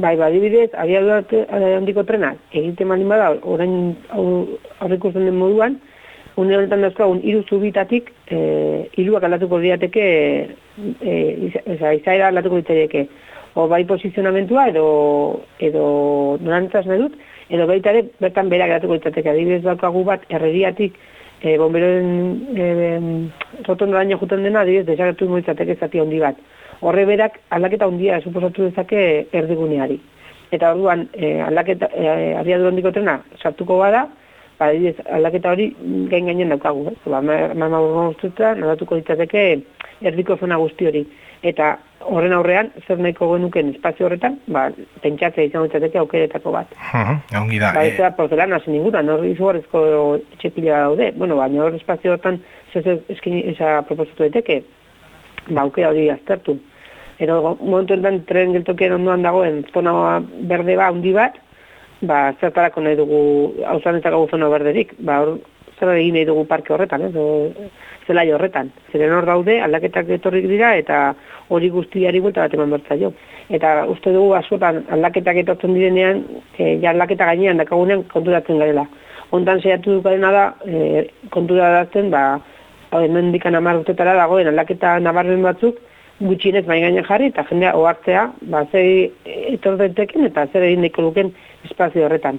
Bai, badibidez, abiadura handiko trena, egite malin bada, orain aurrikusten den moduan, une honetan dauzkagun hiru zubitatik eh hiruak aldatuko diateke eh eza izaera aldatuko diateke o bai posizionamentua edo edo norantzas dut edo baita ere bertan bera geratuko ditateke adibidez daukagu bat erreriatik e, bomberoen e, rotondoraino juten dena adibidez desagertu moitzateke zati handi bat horre berak aldaketa handia suposatu dezake erdiguneari eta orduan e, aldaketa e, abiadu handiko trena sartuko bada ba, aldaketa hori gain gainen daukagu, ez? Ba, mama guztuta, nadatuko ditzateke erdiko zona guzti hori. Eta horren aurrean, zer nahiko genuken espazio horretan, ba, pentsatzea izango ditzateke aukeretako bat. Ongi da. Ba, ez da, e... porzelana, zen ninguna, norri izugarrezko txekila daude. Bueno, baina hor espazio horretan, zer eskin, eza proposatu daiteke, ba, aukera hori aztertu. Ero, momentu enten, tren geltokien ondoan dagoen, zona berde ba, handi bat, ba, zertarako nahi dugu hauzan ez zona berderik, ba, or, zer egin nahi dugu parke horretan, ez, zela horretan. Zeren hor daude, aldaketak etorrik dira, eta hori guztiari bulta bat eman bertza jo. Eta uste dugu, azotan, aldaketak etortzen direnean, e, ja aldaketa gainean, dakagunean konturatzen garela. Ondan zeiatu dukarena da, e, konturatzen, ba, hemen dikan amar urtetara dagoen aldaketa nabarmen batzuk, gutxinez mai gainean jarri eta jendea ohartzea, ba zei etor daiteken eta zer egin daiko luken espazio horretan.